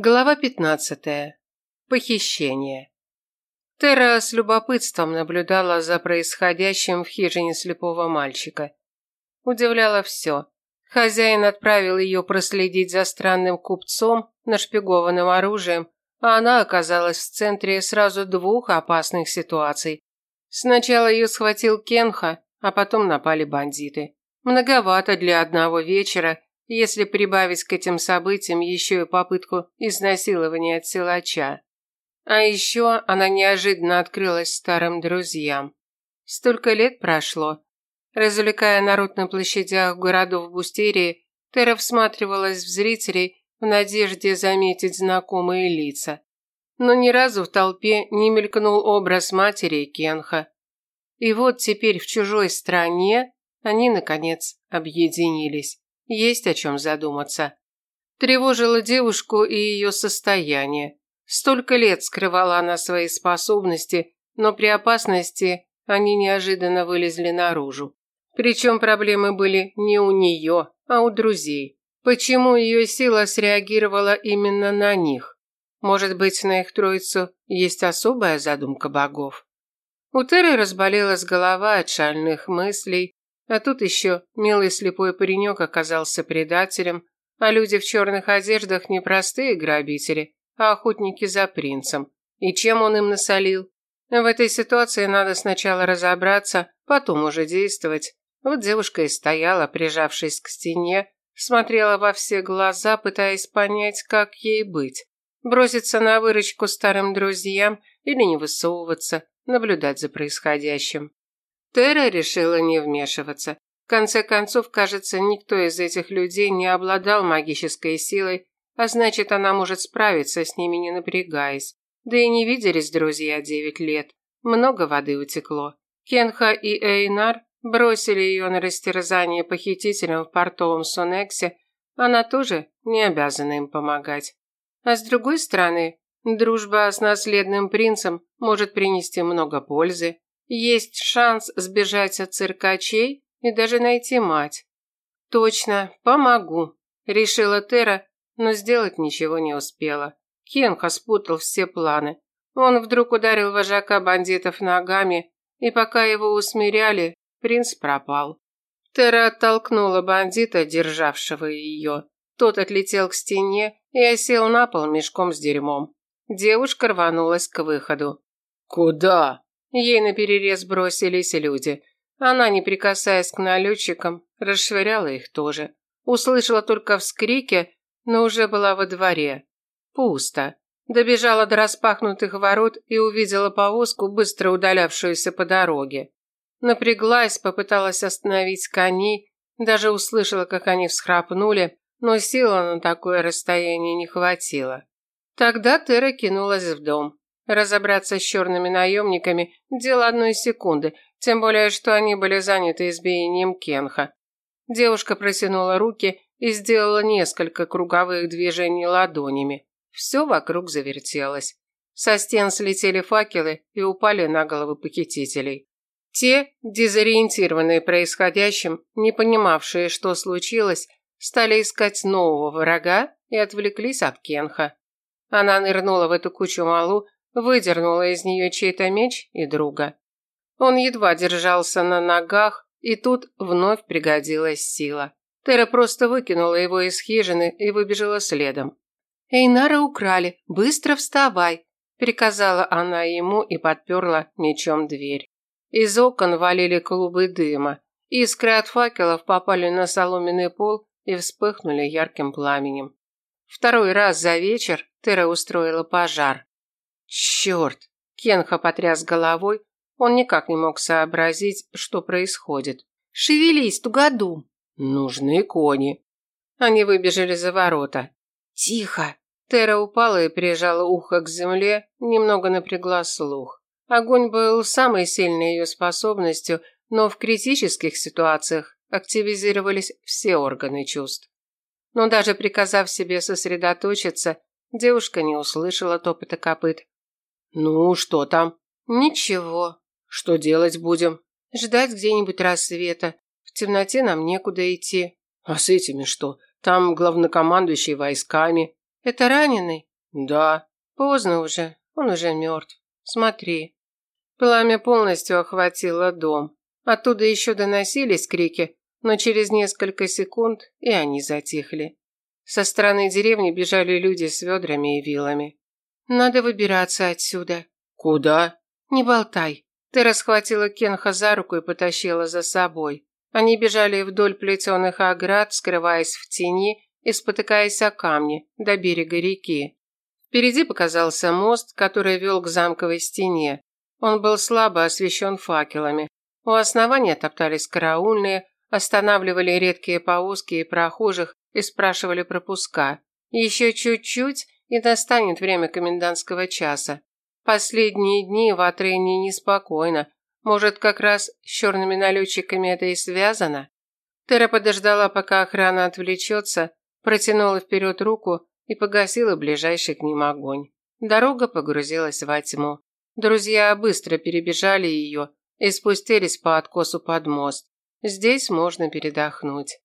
Глава 15. Похищение. Тера с любопытством наблюдала за происходящим в хижине слепого мальчика. Удивляло все. Хозяин отправил ее проследить за странным купцом, нашпигованным оружием, а она оказалась в центре сразу двух опасных ситуаций. Сначала ее схватил Кенха, а потом напали бандиты. Многовато для одного вечера – если прибавить к этим событиям еще и попытку изнасилования от. А еще она неожиданно открылась старым друзьям. Столько лет прошло. Развлекая народ на площадях городов Бустерии, Тера всматривалась в зрителей в надежде заметить знакомые лица. Но ни разу в толпе не мелькнул образ матери Кенха. И вот теперь в чужой стране они, наконец, объединились. Есть о чем задуматься. Тревожило девушку и ее состояние. Столько лет скрывала она свои способности, но при опасности они неожиданно вылезли наружу. Причем проблемы были не у нее, а у друзей. Почему ее сила среагировала именно на них? Может быть, на их троицу есть особая задумка богов? У Теры разболелась голова от шальных мыслей, а тут еще милый слепой паренек оказался предателем, а люди в черных одеждах не простые грабители, а охотники за принцем. И чем он им насолил? В этой ситуации надо сначала разобраться, потом уже действовать. Вот девушка и стояла, прижавшись к стене, смотрела во все глаза, пытаясь понять, как ей быть. Броситься на выручку старым друзьям или не высовываться, наблюдать за происходящим. Тера решила не вмешиваться. В конце концов, кажется, никто из этих людей не обладал магической силой, а значит, она может справиться с ними, не напрягаясь. Да и не виделись друзья девять лет. Много воды утекло. Кенха и Эйнар бросили ее на растерзание похитителям в портовом Сонексе, она тоже не обязана им помогать. А с другой стороны, дружба с наследным принцем может принести много пользы. Есть шанс сбежать от циркачей и даже найти мать. Точно, помогу, решила Тера, но сделать ничего не успела. Кенха спутал все планы. Он вдруг ударил вожака бандитов ногами, и пока его усмиряли, принц пропал. Тера оттолкнула бандита, державшего ее. Тот отлетел к стене и осел на пол мешком с дерьмом. Девушка рванулась к выходу. «Куда?» Ей наперерез бросились люди. Она, не прикасаясь к налетчикам, расшвыряла их тоже. Услышала только вскрики, но уже была во дворе. Пусто. Добежала до распахнутых ворот и увидела повозку, быстро удалявшуюся по дороге. Напряглась, попыталась остановить коней, даже услышала, как они всхрапнули, но силы на такое расстояние не хватило. Тогда Тера кинулась в дом. Разобраться с черными наемниками – дело одной секунды, тем более, что они были заняты избиением Кенха. Девушка протянула руки и сделала несколько круговых движений ладонями. Все вокруг завертелось. Со стен слетели факелы и упали на головы похитителей. Те, дезориентированные происходящим, не понимавшие, что случилось, стали искать нового врага и отвлеклись от Кенха. Она нырнула в эту кучу малу, выдернула из нее чей-то меч и друга. Он едва держался на ногах, и тут вновь пригодилась сила. Тера просто выкинула его из хижины и выбежала следом. «Эйнара украли, быстро вставай!» – приказала она ему и подперла мечом дверь. Из окон валили клубы дыма. Искры от факелов попали на соломенный пол и вспыхнули ярким пламенем. Второй раз за вечер Тера устроила пожар. Черт! Кенха потряс головой. Он никак не мог сообразить, что происходит. «Шевелись, тугодум!» «Нужны кони!» Они выбежали за ворота. «Тихо!» Тера упала и прижала ухо к земле, немного напрягла слух. Огонь был самой сильной ее способностью, но в критических ситуациях активизировались все органы чувств. Но даже приказав себе сосредоточиться, девушка не услышала топота копыт, «Ну, что там?» «Ничего». «Что делать будем?» «Ждать где-нибудь рассвета. В темноте нам некуда идти». «А с этими что? Там главнокомандующий войсками». «Это раненый?» Да. Поздно уже, он уже мертв. Смотри. Пламя полностью охватило дом. Оттуда еще доносились крики, но через несколько секунд и они затихли. Со стороны деревни бежали люди с ведрами и вилами. «Надо выбираться отсюда». Куда? «Не болтай». Ты расхватила Кенха за руку и потащила за собой. Они бежали вдоль плетеных оград, скрываясь в тени и спотыкаясь о камни до берега реки. Впереди показался мост, который вел к замковой стене. Он был слабо освещен факелами. У основания топтались караульные, останавливали редкие повозки и прохожих и спрашивали пропуска. Еще чуть-чуть, и настанет время комендантского часа. Последние дни в Атрене неспокойно. Может, как раз с черными налетчиками это и связано? Тера подождала, пока охрана отвлечется, протянула вперед руку и погасила ближайший к ним огонь. Дорога погрузилась во тьму. Друзья быстро перебежали ее и спустились по откосу под мост. Здесь можно передохнуть.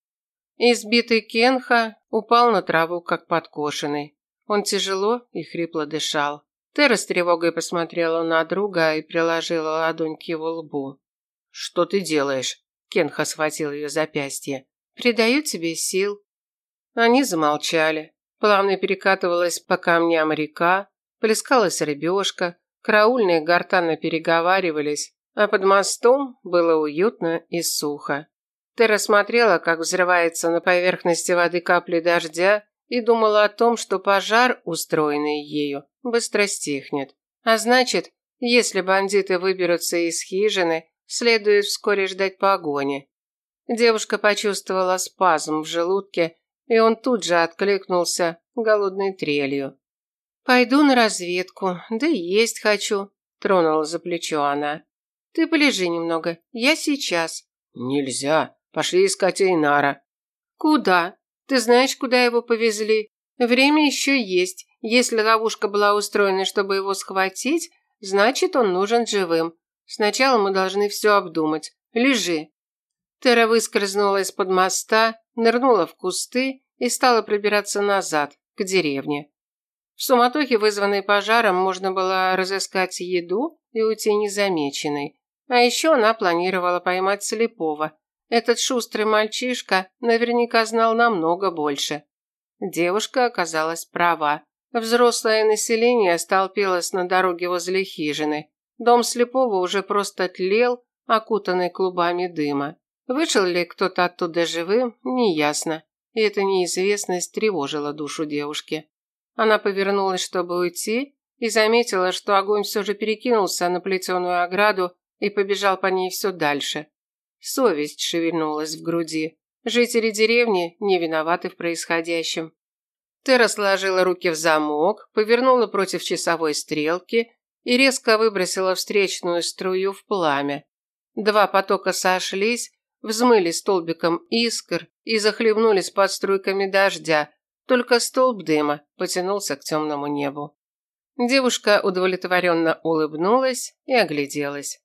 Избитый Кенха упал на траву, как подкошенный. Он тяжело и хрипло дышал. Тера с тревогой посмотрела на друга и приложила ладонь к его лбу. «Что ты делаешь?» Кенха схватил ее запястье. «Придаю тебе сил». Они замолчали. Плавно перекатывалась по камням река, плескалась рыбешка, караульные гортанно переговаривались, а под мостом было уютно и сухо. Тера смотрела, как взрывается на поверхности воды капли дождя, и думала о том, что пожар, устроенный ею, быстро стихнет. А значит, если бандиты выберутся из хижины, следует вскоре ждать погони. Девушка почувствовала спазм в желудке, и он тут же откликнулся голодной трелью. «Пойду на разведку, да и есть хочу», – тронула за плечо она. «Ты полежи немного, я сейчас». «Нельзя, пошли искать Эйнара». «Куда? Ты знаешь, куда его повезли? Время еще есть. Если ловушка была устроена, чтобы его схватить, значит, он нужен живым. Сначала мы должны все обдумать. Лежи». Тера выскользнула из-под моста, нырнула в кусты и стала пробираться назад, к деревне. В суматохе, вызванной пожаром, можно было разыскать еду и уйти незамеченной. А еще она планировала поймать слепого. Этот шустрый мальчишка наверняка знал намного больше. Девушка оказалась права. Взрослое население столпилось на дороге возле хижины. Дом слепого уже просто тлел, окутанный клубами дыма. Вышел ли кто-то оттуда живым, неясно. И эта неизвестность тревожила душу девушки. Она повернулась, чтобы уйти, и заметила, что огонь все же перекинулся на плетеную ограду и побежал по ней все дальше. Совесть шевельнулась в груди. Жители деревни не виноваты в происходящем. Тера сложила руки в замок, повернула против часовой стрелки и резко выбросила встречную струю в пламя. Два потока сошлись, взмыли столбиком искр и захлебнулись под струйками дождя, только столб дыма потянулся к темному небу. Девушка удовлетворенно улыбнулась и огляделась.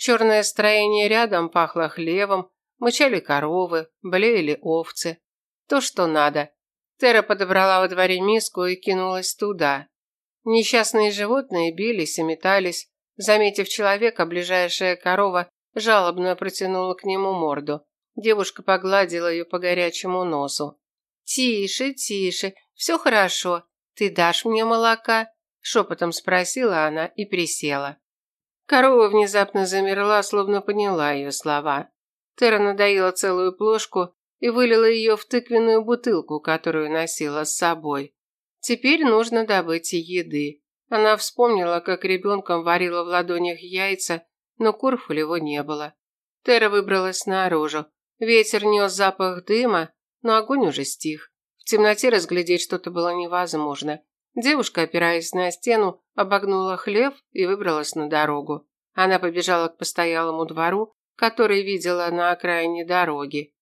Черное строение рядом пахло хлевом, мычали коровы, блеяли овцы. То, что надо. Тера подобрала во дворе миску и кинулась туда. Несчастные животные бились и метались. Заметив человека, ближайшая корова жалобно протянула к нему морду. Девушка погладила ее по горячему носу. «Тише, тише, все хорошо. Ты дашь мне молока?» Шепотом спросила она и присела. Корова внезапно замерла, словно поняла ее слова. Тера надоила целую плошку и вылила ее в тыквенную бутылку, которую носила с собой. Теперь нужно добыть еды. Она вспомнила, как ребенком варила в ладонях яйца, но курф его не было. Тера выбралась наружу. Ветер нес запах дыма, но огонь уже стих. В темноте разглядеть что-то было невозможно. Девушка, опираясь на стену, обогнула хлев и выбралась на дорогу. Она побежала к постоялому двору, который видела на окраине дороги.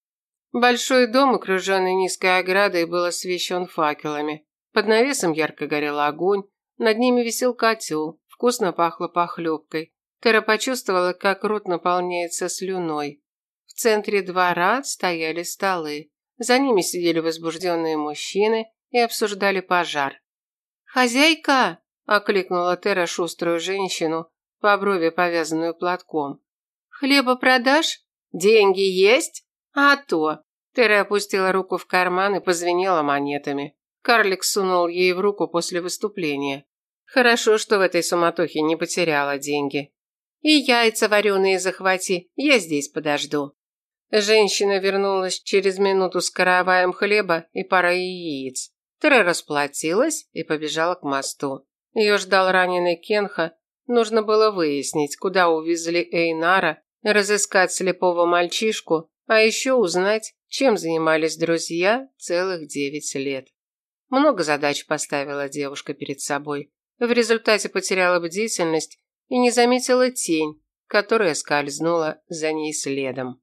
Большой дом, окруженный низкой оградой, был освещен факелами. Под навесом ярко горел огонь, над ними висел котел, вкусно пахло похлебкой. Тера почувствовала, как рот наполняется слюной. В центре двора стояли столы. За ними сидели возбужденные мужчины и обсуждали пожар. «Хозяйка!» – окликнула Тера шуструю женщину, по брови повязанную платком. «Хлеба продашь? Деньги есть? А то!» Тера опустила руку в карман и позвенела монетами. Карлик сунул ей в руку после выступления. Хорошо, что в этой суматохе не потеряла деньги. «И яйца вареные захвати, я здесь подожду». Женщина вернулась через минуту с караваем хлеба и парой яиц. Тера расплатилась и побежала к мосту. Ее ждал раненый Кенха. Нужно было выяснить, куда увезли Эйнара, разыскать слепого мальчишку, а еще узнать, чем занимались друзья целых девять лет. Много задач поставила девушка перед собой. В результате потеряла бдительность и не заметила тень, которая скользнула за ней следом.